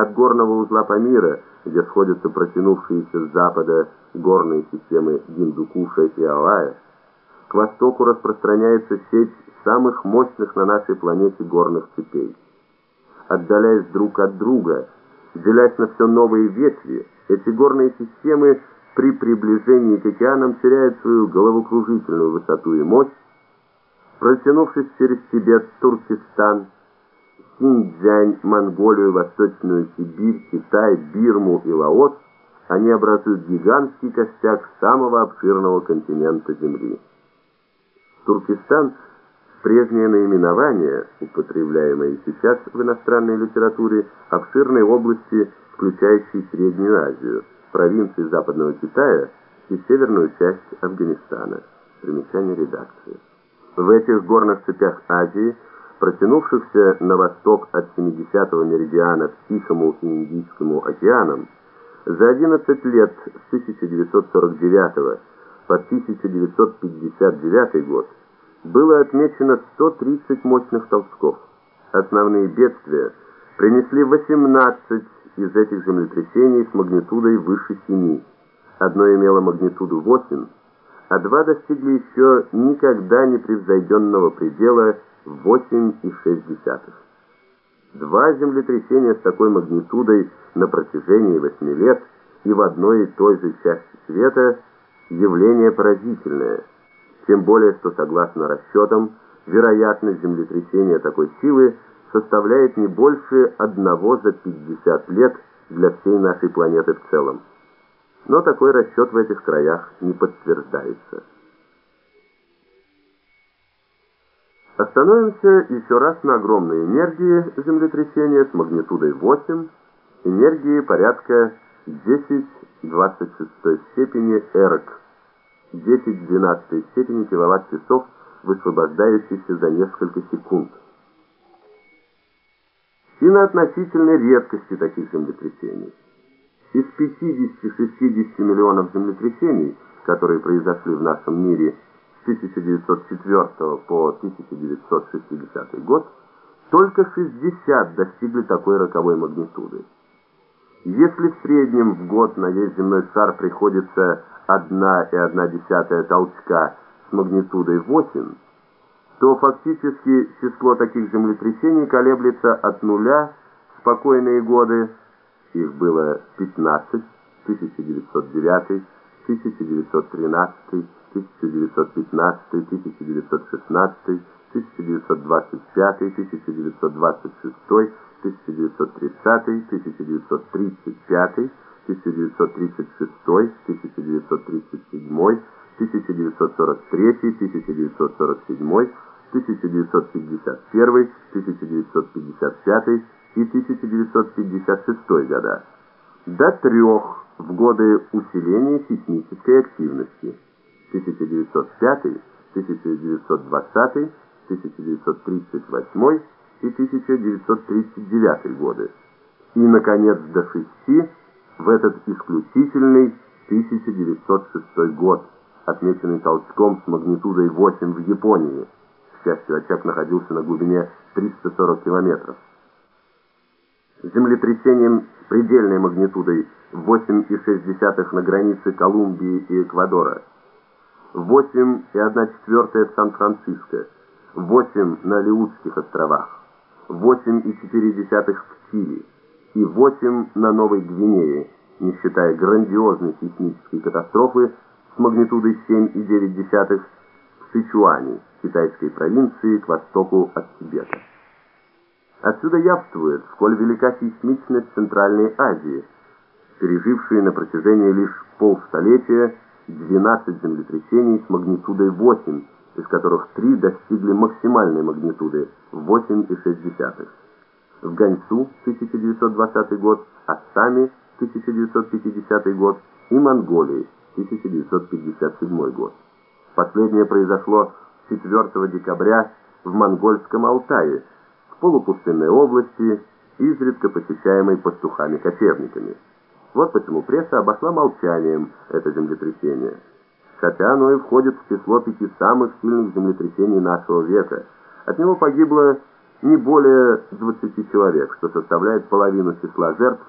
От горного узла Памира, где сходятся протянувшиеся с запада горные системы Гиндукуша и Алая, к востоку распространяется сеть самых мощных на нашей планете горных цепей. Отдаляясь друг от друга, делясь на все новые ветви, эти горные системы при приближении к океанам теряют свою головокружительную высоту и мощь, протянувшись через Тибет, Туркестан, Синьцзянь, Монголию, Восточную Сибирь, Китай, Бирму и Лаос, они образуют гигантский костяк самого обширного континента Земли. Туркестан – прежнее наименование, употребляемое сейчас в иностранной литературе, обширной области, включающей Среднюю Азию, провинции Западного Китая и северную часть Афганистана. Примечание редакции. В этих горных цепях Азии – протянувшихся на восток от 70-го меридиана к Тихому и Индийскому океанам, за 11 лет с 1949 по 1959 год было отмечено 130 мощных толчков. Основные бедствия принесли 18 из этих землетрясений с магнитудой выше 7. Одно имело магнитуду 8, а два достигли еще никогда не превзойденного предела 8,6. Два землетрясения с такой магнитудой на протяжении 8 лет и в одной и той же части света – явление поразительное, тем более, что согласно расчетам, вероятность землетрясения такой силы составляет не больше одного за 50 лет для всей нашей планеты в целом. Но такой расчет в этих краях не подтверждается. Остановимся еще раз на огромной энергии землетрясения с магнитудой 8, энергии порядка 10 26 степени эрк, 10 12 степени киловатт-часов, высвобождающихся за несколько секунд. И на относительной редкости таких землетрясений. Из 50-60 миллионов землетрясений, которые произошли в нашем мире 1904 по 1960 год, только 60 достигли такой роковой магнитуды. Если в среднем в год на весь земной шар приходится 1,1 толчка с магнитудой 8, то фактически число таких землетрясений колеблется от нуля в спокойные годы, их было 15, 1909, 1913, 1915, 1916, 1925, 1926, 1930, 1935, 1936, 1937, 1943, 1947, 1951, 1955 и 1956 года, до трех в годы усиления сейсмической активности 1905, 1920, 1938 и 1939 годы, и, наконец, до шести в этот исключительный 1906 год, отмеченный толчком с магнитудой 8 в Японии. К счастью, очаг находился на глубине 340 километров. Землетрясением предельной магнитудой 8,6 на границе Колумбии и Эквадора, 8,1 в Сан-Франциско, 8 на Алиутских островах, 8,4 в Чили. И 8 на Новой Гвинее, не считая грандиозной сейсмической катастрофы с магнитудой 7,9 в Сычуане, китайской провинции к востоку от Тибета. Отсюда явствует, сколь велика сейсмичность Центральной Азии, пережившей на протяжении лишь полстолетия 12 землетрясений с магнитудой 8, из которых 3 достигли максимальной магнитуды 8,6. В Ганьсу 1920 год, Ассаме 1950 год и Монголии 1957 год. Последнее произошло 4 декабря в монгольском Алтае, в полупустынной области, изредка посещаемой пастухами-кочевниками. Вот почему пресса обошла молчанием это землетрясение. Хотя оно и входит в число пяти самых сильных землетрясений нашего века. От него погибло не более 20 человек, что составляет половину числа жертв,